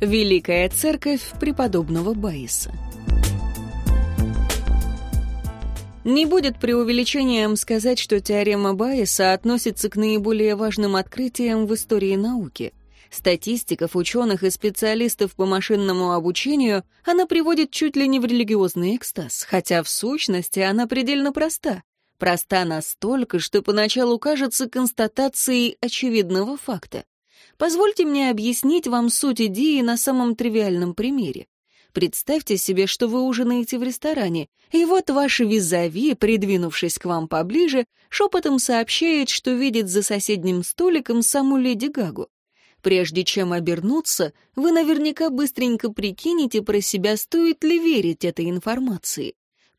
Великая церковь преподобного Байеса. Не будет преувеличением сказать, что теорема Байеса относится к наиболее важным открытиям в истории науки. Статистиков, ученых и специалистов по машинному обучению она приводит чуть ли не в религиозный экстаз, хотя в сущности она предельно проста. Проста настолько, что поначалу кажется констатацией очевидного факта. Позвольте мне объяснить вам суть идеи на самом тривиальном примере. Представьте себе, что вы ужинаете в ресторане, и вот ваш визави, придвинувшись к вам поближе, шепотом сообщает, что видит за соседним столиком саму леди Гагу. Прежде чем обернуться, вы наверняка быстренько прикинете про себя, стоит ли верить этой информации.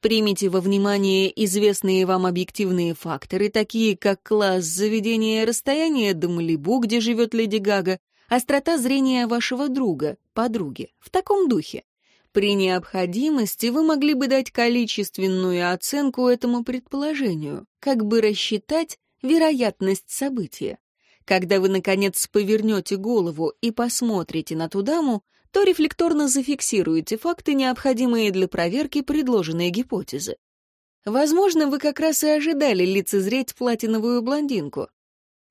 Примите во внимание известные вам объективные факторы, такие как класс заведения расстояние до Малибу, где живет Леди Гага, острота зрения вашего друга, подруги, в таком духе. При необходимости вы могли бы дать количественную оценку этому предположению, как бы рассчитать вероятность события. Когда вы, наконец, повернете голову и посмотрите на ту даму, то рефлекторно зафиксируете факты, необходимые для проверки предложенной гипотезы. Возможно, вы как раз и ожидали лицезреть платиновую блондинку.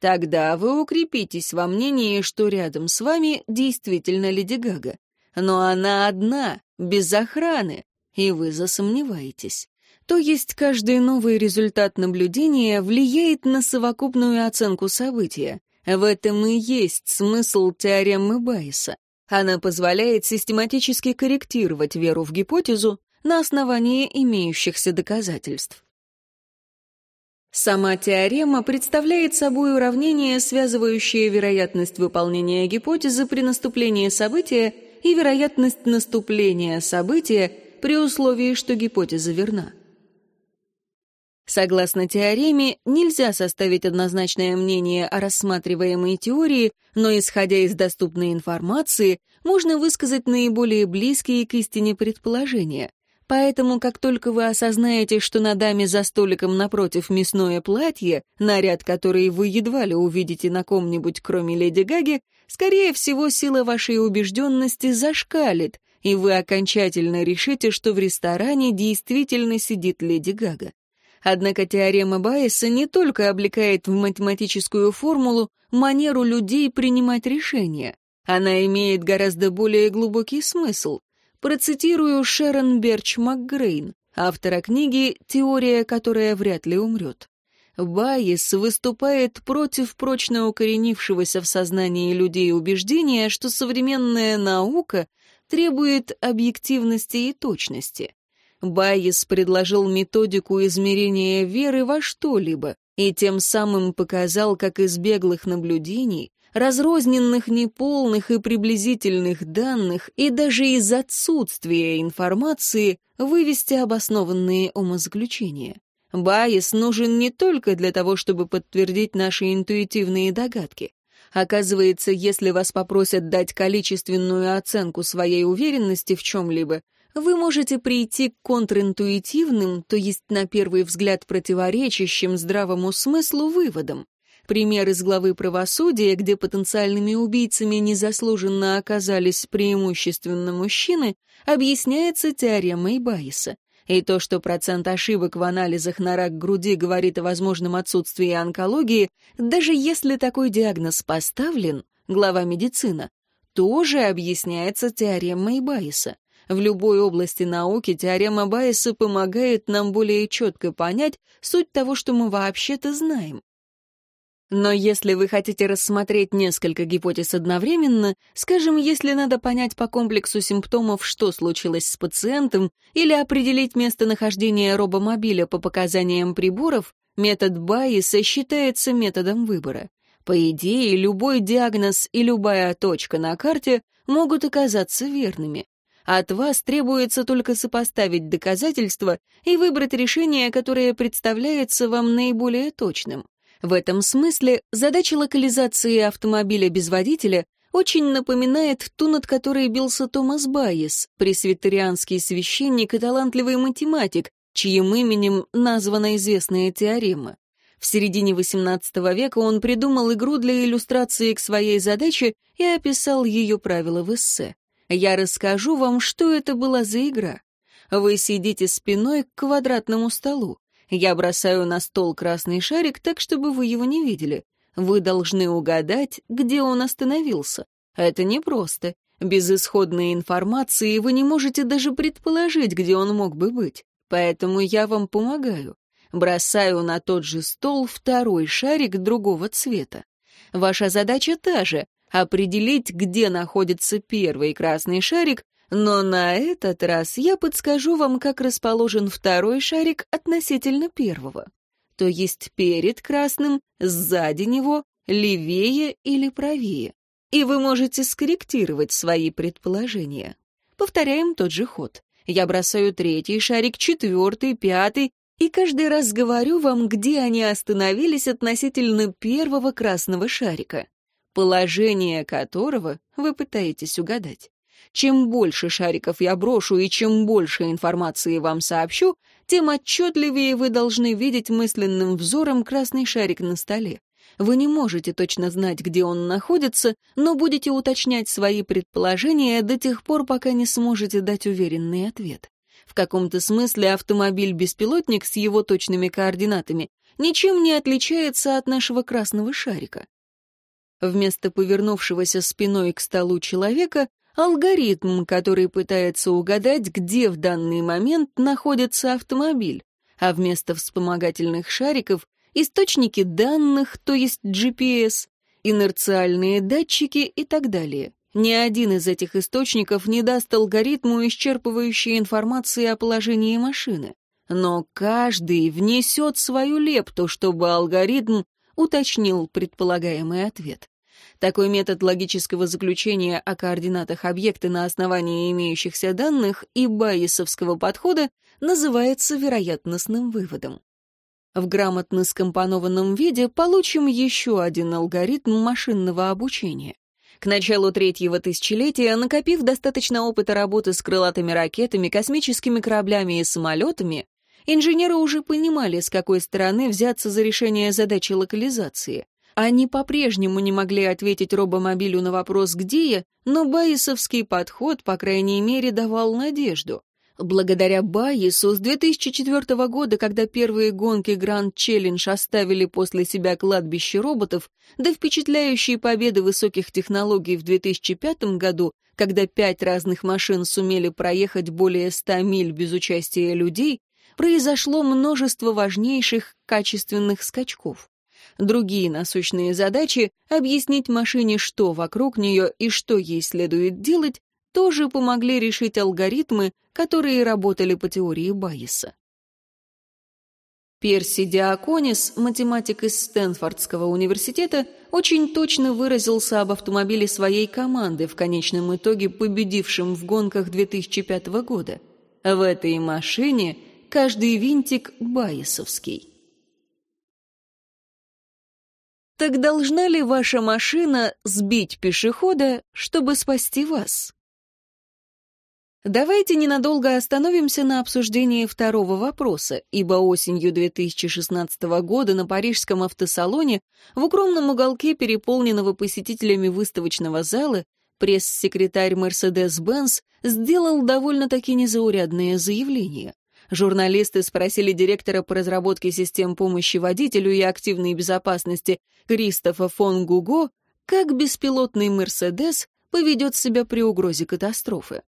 Тогда вы укрепитесь во мнении, что рядом с вами действительно Леди Гага. Но она одна, без охраны, и вы засомневаетесь. То есть каждый новый результат наблюдения влияет на совокупную оценку события. В этом и есть смысл теоремы Байеса. Она позволяет систематически корректировать веру в гипотезу на основании имеющихся доказательств. Сама теорема представляет собой уравнение, связывающее вероятность выполнения гипотезы при наступлении события и вероятность наступления события при условии, что гипотеза верна. Согласно теореме, нельзя составить однозначное мнение о рассматриваемой теории, но, исходя из доступной информации, можно высказать наиболее близкие к истине предположения. Поэтому, как только вы осознаете, что на даме за столиком напротив мясное платье, наряд, который вы едва ли увидите на ком-нибудь, кроме леди Гаги, скорее всего, сила вашей убежденности зашкалит, и вы окончательно решите, что в ресторане действительно сидит леди Гага. Однако теорема Байеса не только облекает в математическую формулу манеру людей принимать решения. Она имеет гораздо более глубокий смысл. Процитирую Шерон Берч МакГрейн, автора книги «Теория, которая вряд ли умрет». Байес выступает против прочно укоренившегося в сознании людей убеждения, что современная наука требует объективности и точности. Байес предложил методику измерения веры во что-либо и тем самым показал, как из беглых наблюдений, разрозненных неполных и приблизительных данных и даже из отсутствия информации вывести обоснованные умозаключения. Байес нужен не только для того, чтобы подтвердить наши интуитивные догадки. Оказывается, если вас попросят дать количественную оценку своей уверенности в чем-либо, вы можете прийти к контринтуитивным, то есть на первый взгляд противоречащим здравому смыслу выводам. Пример из главы правосудия, где потенциальными убийцами незаслуженно оказались преимущественно мужчины, объясняется теоремой Байеса. И то, что процент ошибок в анализах на рак груди говорит о возможном отсутствии онкологии, даже если такой диагноз поставлен, глава медицина, тоже объясняется теоремой Байеса. В любой области науки теорема Байеса помогает нам более четко понять суть того, что мы вообще-то знаем. Но если вы хотите рассмотреть несколько гипотез одновременно, скажем, если надо понять по комплексу симптомов, что случилось с пациентом, или определить местонахождение робомобиля по показаниям приборов, метод Байеса считается методом выбора. По идее, любой диагноз и любая точка на карте могут оказаться верными. От вас требуется только сопоставить доказательства и выбрать решение, которое представляется вам наиболее точным. В этом смысле задача локализации автомобиля без водителя очень напоминает ту, над которой бился Томас Байес, пресвитерианский священник и талантливый математик, чьим именем названа известная теорема. В середине XVIII века он придумал игру для иллюстрации к своей задаче и описал ее правила в эссе. Я расскажу вам, что это была за игра. Вы сидите спиной к квадратному столу. Я бросаю на стол красный шарик так, чтобы вы его не видели. Вы должны угадать, где он остановился. Это непросто. Без исходной информации вы не можете даже предположить, где он мог бы быть. Поэтому я вам помогаю бросаю на тот же стол второй шарик другого цвета. Ваша задача та же — определить, где находится первый красный шарик, но на этот раз я подскажу вам, как расположен второй шарик относительно первого. То есть перед красным, сзади него, левее или правее. И вы можете скорректировать свои предположения. Повторяем тот же ход. Я бросаю третий шарик, четвертый, пятый, и каждый раз говорю вам, где они остановились относительно первого красного шарика, положение которого вы пытаетесь угадать. Чем больше шариков я брошу и чем больше информации вам сообщу, тем отчетливее вы должны видеть мысленным взором красный шарик на столе. Вы не можете точно знать, где он находится, но будете уточнять свои предположения до тех пор, пока не сможете дать уверенный ответ. В каком-то смысле автомобиль-беспилотник с его точными координатами ничем не отличается от нашего красного шарика. Вместо повернувшегося спиной к столу человека — алгоритм, который пытается угадать, где в данный момент находится автомобиль, а вместо вспомогательных шариков — источники данных, то есть GPS, инерциальные датчики и так далее. Ни один из этих источников не даст алгоритму исчерпывающей информации о положении машины. Но каждый внесет свою лепту, чтобы алгоритм уточнил предполагаемый ответ. Такой метод логического заключения о координатах объекта на основании имеющихся данных и байесовского подхода называется вероятностным выводом. В грамотно скомпонованном виде получим еще один алгоритм машинного обучения. К началу третьего тысячелетия, накопив достаточно опыта работы с крылатыми ракетами, космическими кораблями и самолетами, инженеры уже понимали, с какой стороны взяться за решение задачи локализации. Они по-прежнему не могли ответить робомобилю на вопрос «где я?», но байесовский подход, по крайней мере, давал надежду. Благодаря Байесу с 2004 года, когда первые гонки Grand Challenge оставили после себя кладбище роботов, до впечатляющей победы высоких технологий в 2005 году, когда пять разных машин сумели проехать более 100 миль без участия людей, произошло множество важнейших качественных скачков. Другие насущные задачи — объяснить машине, что вокруг нее и что ей следует делать, тоже помогли решить алгоритмы, которые работали по теории Байеса. Перси Диаконис, математик из Стэнфордского университета, очень точно выразился об автомобиле своей команды, в конечном итоге победившем в гонках 2005 года. В этой машине каждый винтик байесовский. Так должна ли ваша машина сбить пешехода, чтобы спасти вас? Давайте ненадолго остановимся на обсуждении второго вопроса, ибо осенью 2016 года на парижском автосалоне в укромном уголке переполненного посетителями выставочного зала пресс-секретарь Mercedes-Benz сделал довольно-таки незаурядное заявление. Журналисты спросили директора по разработке систем помощи водителю и активной безопасности Кристофа фон Гуго, как беспилотный «Мерседес» поведет себя при угрозе катастрофы.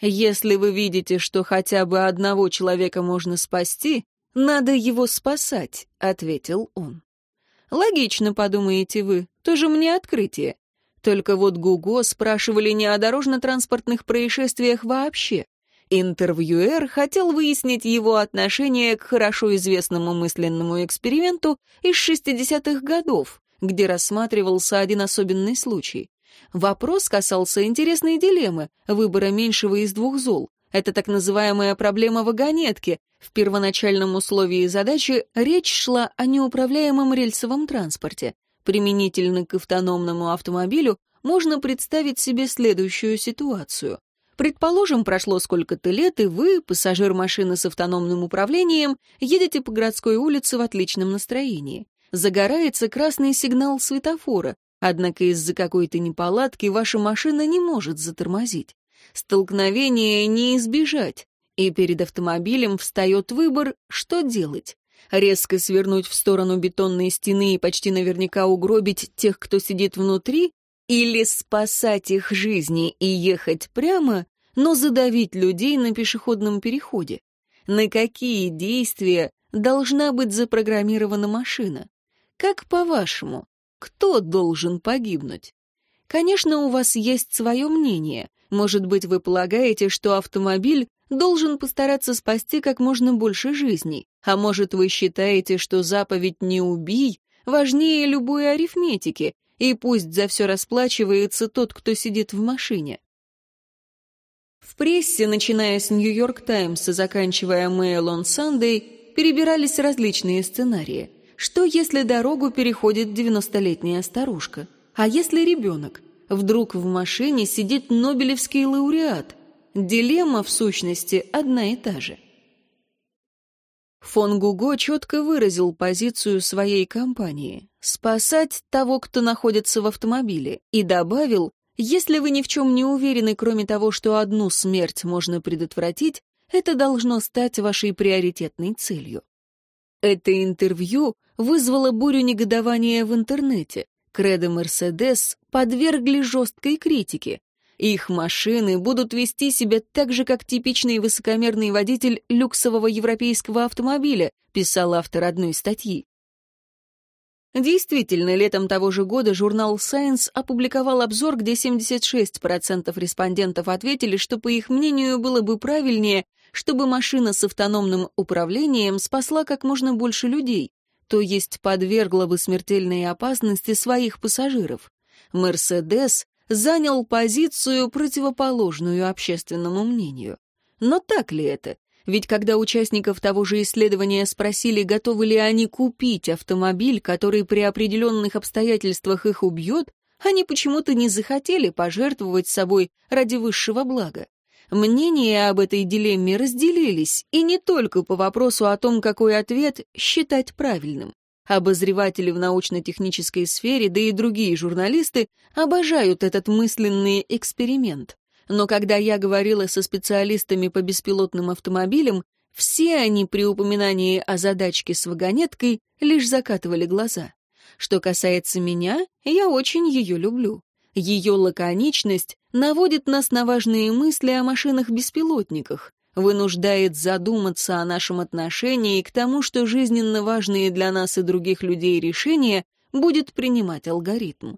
Если вы видите, что хотя бы одного человека можно спасти, надо его спасать, ответил он. Логично, подумаете вы, тоже мне открытие. Только вот Гуго спрашивали не о дорожно-транспортных происшествиях вообще. Интервьюер хотел выяснить его отношение к хорошо известному мысленному эксперименту из 60-х годов, где рассматривался один особенный случай. Вопрос касался интересной дилеммы — выбора меньшего из двух зол. Это так называемая проблема вагонетки. В первоначальном условии задачи речь шла о неуправляемом рельсовом транспорте. Применительно к автономному автомобилю можно представить себе следующую ситуацию. Предположим, прошло сколько-то лет, и вы, пассажир машины с автономным управлением, едете по городской улице в отличном настроении. Загорается красный сигнал светофора, однако из-за какой-то неполадки ваша машина не может затормозить. Столкновение не избежать, и перед автомобилем встает выбор, что делать. Резко свернуть в сторону бетонной стены и почти наверняка угробить тех, кто сидит внутри, или спасать их жизни и ехать прямо, но задавить людей на пешеходном переходе. На какие действия должна быть запрограммирована машина? Как по-вашему, кто должен погибнуть? Конечно, у вас есть свое мнение. Может быть, вы полагаете, что автомобиль должен постараться спасти как можно больше жизней. А может, вы считаете, что заповедь «не убий» важнее любой арифметики, и пусть за все расплачивается тот, кто сидит в машине. В прессе, начиная с «Нью-Йорк Таймс» и заканчивая «Mail on Sunday», перебирались различные сценарии. Что, если дорогу переходит 90-летняя старушка? А если ребенок? Вдруг в машине сидит Нобелевский лауреат – Дилемма, в сущности, одна и та же. Фон Гуго четко выразил позицию своей компании — спасать того, кто находится в автомобиле, и добавил, если вы ни в чем не уверены, кроме того, что одну смерть можно предотвратить, это должно стать вашей приоритетной целью. Это интервью вызвало бурю негодования в интернете. Кредо Мерседес подвергли жесткой критике, их машины будут вести себя так же, как типичный высокомерный водитель люксового европейского автомобиля, писал автор одной статьи. Действительно, летом того же года журнал Science опубликовал обзор, где 76% респондентов ответили, что, по их мнению, было бы правильнее, чтобы машина с автономным управлением спасла как можно больше людей, то есть подвергла бы смертельной опасности своих пассажиров. Мерседес занял позицию, противоположную общественному мнению. Но так ли это? Ведь когда участников того же исследования спросили, готовы ли они купить автомобиль, который при определенных обстоятельствах их убьет, они почему-то не захотели пожертвовать собой ради высшего блага. Мнения об этой дилемме разделились, и не только по вопросу о том, какой ответ считать правильным. Обозреватели в научно-технической сфере, да и другие журналисты обожают этот мысленный эксперимент. Но когда я говорила со специалистами по беспилотным автомобилям, все они при упоминании о задачке с вагонеткой лишь закатывали глаза. Что касается меня, я очень ее люблю. Ее лаконичность наводит нас на важные мысли о машинах-беспилотниках, вынуждает задуматься о нашем отношении к тому, что жизненно важные для нас и других людей решения будет принимать алгоритм.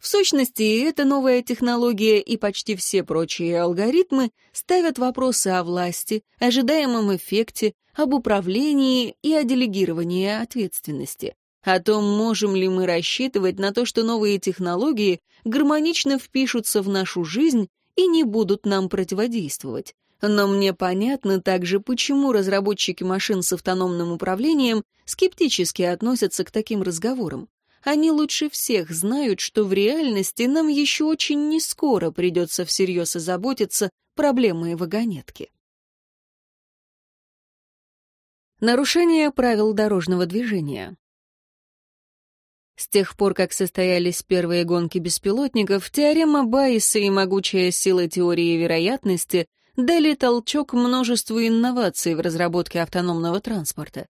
В сущности, эта новая технология и почти все прочие алгоритмы ставят вопросы о власти, ожидаемом эффекте, об управлении и о делегировании ответственности. О том, можем ли мы рассчитывать на то, что новые технологии гармонично впишутся в нашу жизнь и не будут нам противодействовать. Но мне понятно также, почему разработчики машин с автономным управлением скептически относятся к таким разговорам. Они лучше всех знают, что в реальности нам еще очень не скоро придется всерьез озаботиться проблемой вагонетки. Нарушение правил дорожного движения. С тех пор, как состоялись первые гонки беспилотников, теорема Байеса и могучая сила теории вероятности дали толчок множеству инноваций в разработке автономного транспорта.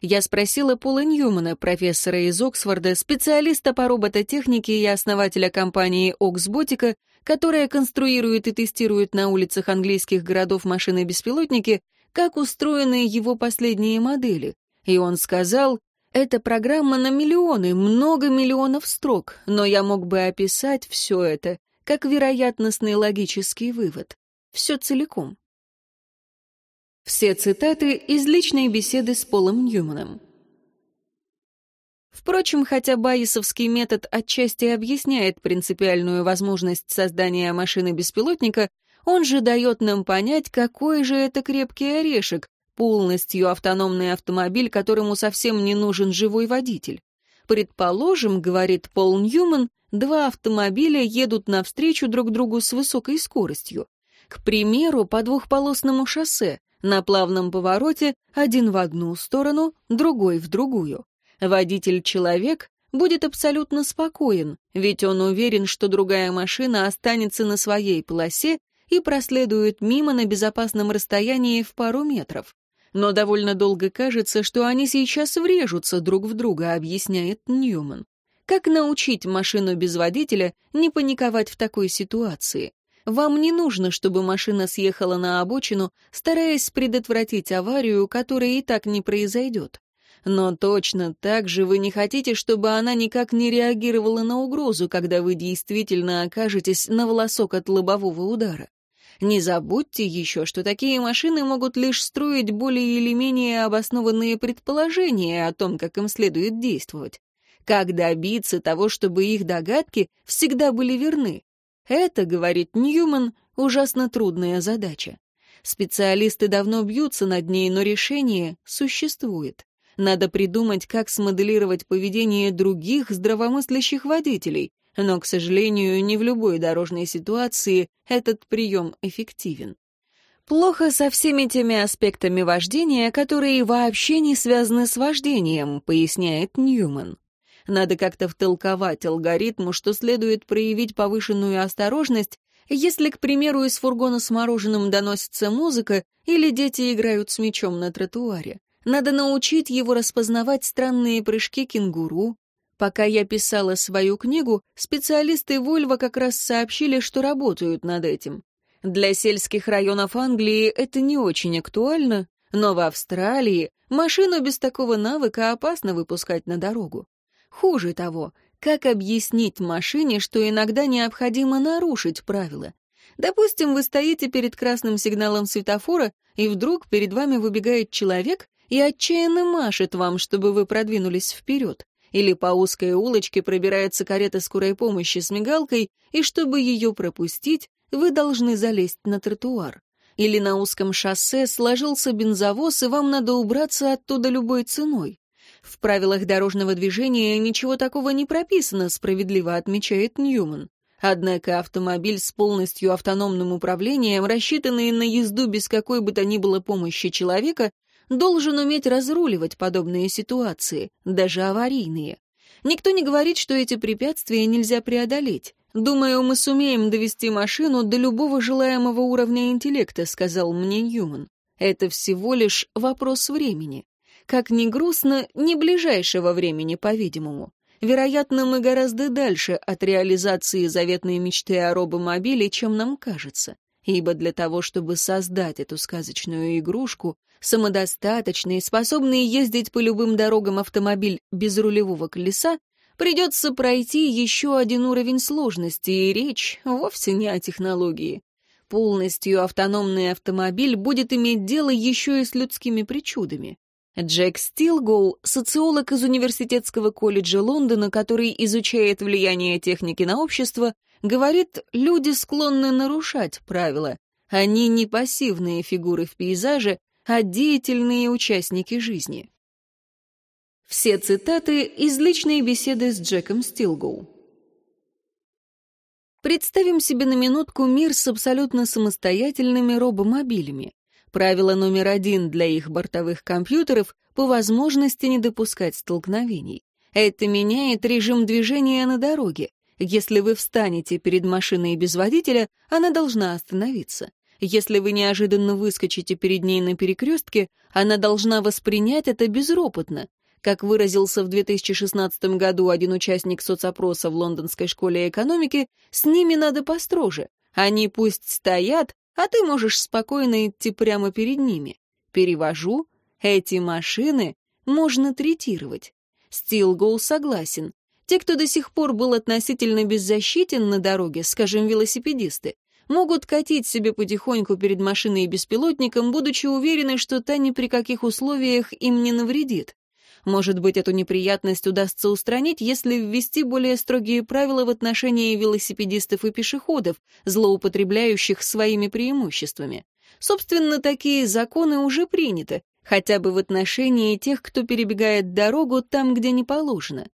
Я спросила Пола Ньюмана, профессора из Оксфорда, специалиста по робототехнике и основателя компании Оксботика, которая конструирует и тестирует на улицах английских городов машины-беспилотники, как устроены его последние модели. И он сказал, это программа на миллионы, много миллионов строк, но я мог бы описать все это как вероятностный логический вывод все целиком. Все цитаты из личной беседы с Полом Ньюманом. Впрочем, хотя байесовский метод отчасти объясняет принципиальную возможность создания машины-беспилотника, он же дает нам понять, какой же это крепкий орешек, полностью автономный автомобиль, которому совсем не нужен живой водитель. Предположим, говорит Пол Ньюман, два автомобиля едут навстречу друг другу с высокой скоростью. К примеру, по двухполосному шоссе, на плавном повороте один в одну сторону, другой в другую. Водитель-человек будет абсолютно спокоен, ведь он уверен, что другая машина останется на своей полосе и проследует мимо на безопасном расстоянии в пару метров. Но довольно долго кажется, что они сейчас врежутся друг в друга, объясняет Ньюман. Как научить машину без водителя не паниковать в такой ситуации? Вам не нужно, чтобы машина съехала на обочину, стараясь предотвратить аварию, которая и так не произойдет. Но точно так же вы не хотите, чтобы она никак не реагировала на угрозу, когда вы действительно окажетесь на волосок от лобового удара. Не забудьте еще, что такие машины могут лишь строить более или менее обоснованные предположения о том, как им следует действовать. Как добиться того, чтобы их догадки всегда были верны? Это, говорит Ньюман, ужасно трудная задача. Специалисты давно бьются над ней, но решение существует. Надо придумать, как смоделировать поведение других здравомыслящих водителей, но, к сожалению, не в любой дорожной ситуации этот прием эффективен. Плохо со всеми теми аспектами вождения, которые вообще не связаны с вождением, поясняет Ньюман. Надо как-то втолковать алгоритму, что следует проявить повышенную осторожность, если, к примеру, из фургона с мороженым доносится музыка или дети играют с мячом на тротуаре. Надо научить его распознавать странные прыжки кенгуру. Пока я писала свою книгу, специалисты Вольво как раз сообщили, что работают над этим. Для сельских районов Англии это не очень актуально, но в Австралии машину без такого навыка опасно выпускать на дорогу. Хуже того, как объяснить машине, что иногда необходимо нарушить правила? Допустим, вы стоите перед красным сигналом светофора, и вдруг перед вами выбегает человек и отчаянно машет вам, чтобы вы продвинулись вперед. Или по узкой улочке пробирается карета скорой помощи с мигалкой, и чтобы ее пропустить, вы должны залезть на тротуар. Или на узком шоссе сложился бензовоз, и вам надо убраться оттуда любой ценой. В правилах дорожного движения ничего такого не прописано, справедливо отмечает Ньюман. Однако автомобиль с полностью автономным управлением, рассчитанный на езду без какой бы то ни было помощи человека, должен уметь разруливать подобные ситуации, даже аварийные. Никто не говорит, что эти препятствия нельзя преодолеть. «Думаю, мы сумеем довести машину до любого желаемого уровня интеллекта», — сказал мне Ньюман. «Это всего лишь вопрос времени. Как ни грустно, не ближайшего времени, по-видимому. Вероятно, мы гораздо дальше от реализации заветной мечты о робомобиле, чем нам кажется. Ибо для того, чтобы создать эту сказочную игрушку, самодостаточный, способный ездить по любым дорогам автомобиль без рулевого колеса, придется пройти еще один уровень сложности, и речь вовсе не о технологии. Полностью автономный автомобиль будет иметь дело еще и с людскими причудами. Джек Стилгоу, социолог из Университетского колледжа Лондона, который изучает влияние техники на общество, говорит, люди склонны нарушать правила. Они не пассивные фигуры в пейзаже, а деятельные участники жизни. Все цитаты из личной беседы с Джеком Стилгоу. Представим себе на минутку мир с абсолютно самостоятельными робомобилями. Правило номер один для их бортовых компьютеров — по возможности не допускать столкновений. Это меняет режим движения на дороге. Если вы встанете перед машиной без водителя, она должна остановиться. Если вы неожиданно выскочите перед ней на перекрестке, она должна воспринять это безропотно. Как выразился в 2016 году один участник соцопроса в Лондонской школе экономики, с ними надо построже. Они пусть стоят, а ты можешь спокойно идти прямо перед ними. Перевожу, эти машины можно третировать. Стилгоу согласен. Те, кто до сих пор был относительно беззащитен на дороге, скажем, велосипедисты, могут катить себе потихоньку перед машиной и беспилотником, будучи уверены, что та ни при каких условиях им не навредит. Может быть, эту неприятность удастся устранить, если ввести более строгие правила в отношении велосипедистов и пешеходов, злоупотребляющих своими преимуществами. Собственно, такие законы уже приняты, хотя бы в отношении тех, кто перебегает дорогу там, где не положено.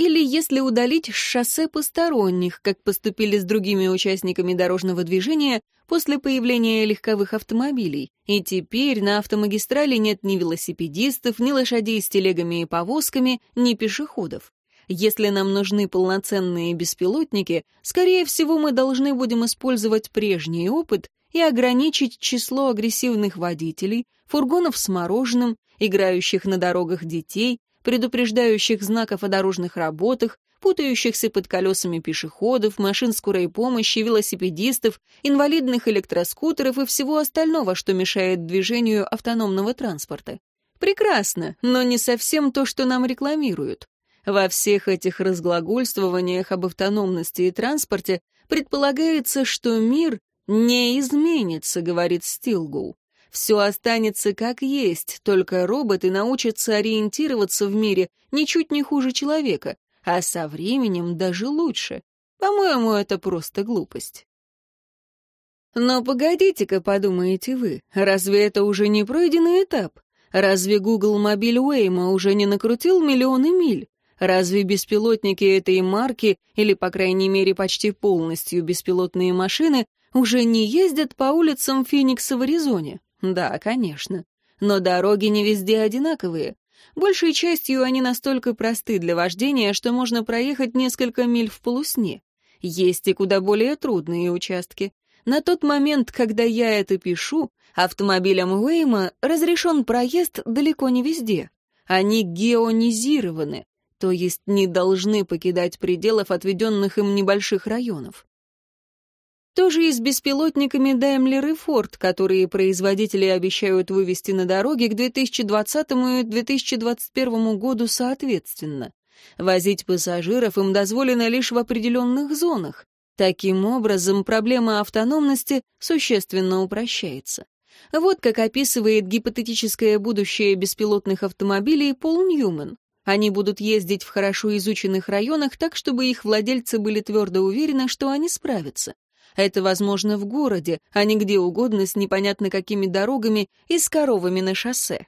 Или если удалить с шоссе посторонних, как поступили с другими участниками дорожного движения после появления легковых автомобилей. И теперь на автомагистрали нет ни велосипедистов, ни лошадей с телегами и повозками, ни пешеходов. Если нам нужны полноценные беспилотники, скорее всего, мы должны будем использовать прежний опыт и ограничить число агрессивных водителей, фургонов с мороженым, играющих на дорогах детей, предупреждающих знаков о дорожных работах, путающихся под колесами пешеходов, машин скорой помощи, велосипедистов, инвалидных электроскутеров и всего остального, что мешает движению автономного транспорта. Прекрасно, но не совсем то, что нам рекламируют. Во всех этих разглагольствованиях об автономности и транспорте предполагается, что мир не изменится, говорит Стилгоу. Все останется как есть, только роботы научатся ориентироваться в мире ничуть не хуже человека, а со временем даже лучше. По-моему, это просто глупость. Но погодите-ка, подумаете вы, разве это уже не пройденный этап? Разве Google Мобиль Уэйма уже не накрутил миллионы миль? Разве беспилотники этой марки, или, по крайней мере, почти полностью беспилотные машины, уже не ездят по улицам Феникса в Аризоне? Да, конечно. Но дороги не везде одинаковые. Большей частью они настолько просты для вождения, что можно проехать несколько миль в полусне. Есть и куда более трудные участки. На тот момент, когда я это пишу, автомобилям Уэйма разрешен проезд далеко не везде. Они геонизированы, то есть не должны покидать пределов отведенных им небольших районов. Тоже и с беспилотниками Daimler и Ford, которые производители обещают вывести на дороги к 2020 и 2021 году соответственно. Возить пассажиров им дозволено лишь в определенных зонах. Таким образом, проблема автономности существенно упрощается. Вот как описывает гипотетическое будущее беспилотных автомобилей Пол Ньюман. Они будут ездить в хорошо изученных районах так, чтобы их владельцы были твердо уверены, что они справятся. Это возможно в городе, а не где угодно с непонятно какими дорогами и с коровами на шоссе.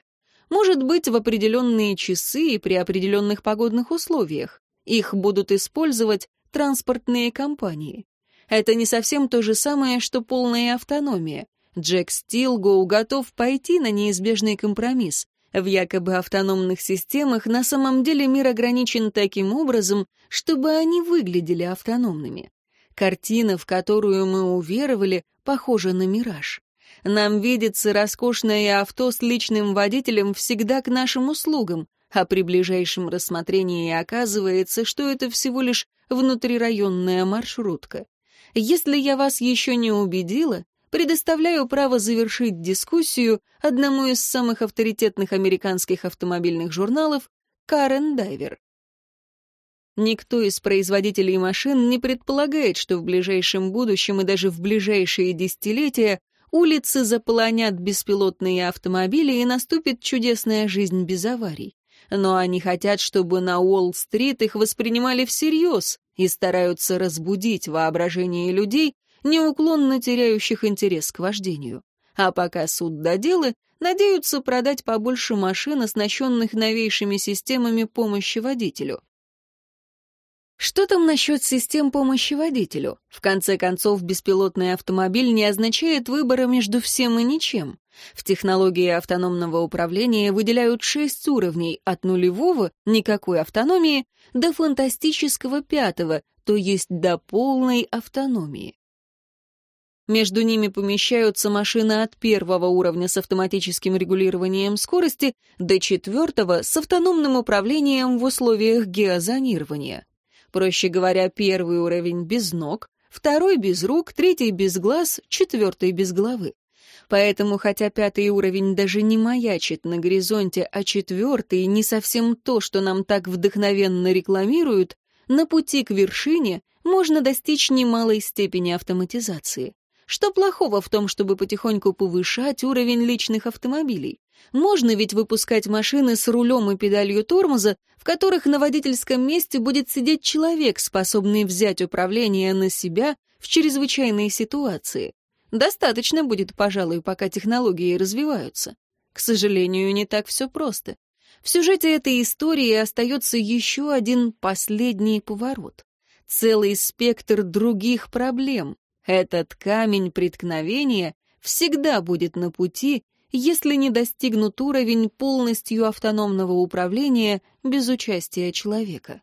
Может быть, в определенные часы и при определенных погодных условиях. Их будут использовать транспортные компании. Это не совсем то же самое, что полная автономия. Джек Стилгоу готов пойти на неизбежный компромисс. В якобы автономных системах на самом деле мир ограничен таким образом, чтобы они выглядели автономными. Картина, в которую мы уверовали, похожа на мираж. Нам видится роскошное авто с личным водителем всегда к нашим услугам, а при ближайшем рассмотрении оказывается, что это всего лишь внутрирайонная маршрутка. Если я вас еще не убедила, предоставляю право завершить дискуссию одному из самых авторитетных американских автомобильных журналов «Карен Дайвер». Никто из производителей машин не предполагает, что в ближайшем будущем и даже в ближайшие десятилетия улицы заполонят беспилотные автомобили и наступит чудесная жизнь без аварий. Но они хотят, чтобы на Уолл-стрит их воспринимали всерьез и стараются разбудить воображение людей, неуклонно теряющих интерес к вождению. А пока суд доделы, надеются продать побольше машин, оснащенных новейшими системами помощи водителю. Что там насчет систем помощи водителю? В конце концов, беспилотный автомобиль не означает выбора между всем и ничем. В технологии автономного управления выделяют шесть уровней от нулевого, никакой автономии, до фантастического пятого, то есть до полной автономии. Между ними помещаются машины от первого уровня с автоматическим регулированием скорости до четвертого с автономным управлением в условиях геозонирования. Проще говоря, первый уровень без ног, второй без рук, третий без глаз, четвертый без головы. Поэтому, хотя пятый уровень даже не маячит на горизонте, а четвертый не совсем то, что нам так вдохновенно рекламируют, на пути к вершине можно достичь немалой степени автоматизации. Что плохого в том, чтобы потихоньку повышать уровень личных автомобилей? Можно ведь выпускать машины с рулем и педалью тормоза, в которых на водительском месте будет сидеть человек, способный взять управление на себя в чрезвычайной ситуации. Достаточно будет, пожалуй, пока технологии развиваются. К сожалению, не так все просто. В сюжете этой истории остается еще один последний поворот. Целый спектр других проблем. Этот камень преткновения всегда будет на пути, если не достигнут уровень полностью автономного управления без участия человека.